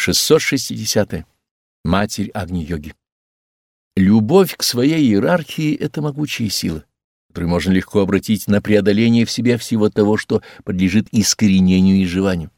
660. -е. Матерь Агни-йоги. Любовь к своей иерархии — это могучая сила, которую можно легко обратить на преодоление в себе всего того, что подлежит искоренению и жеванию.